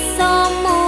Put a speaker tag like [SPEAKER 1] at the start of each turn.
[SPEAKER 1] some more.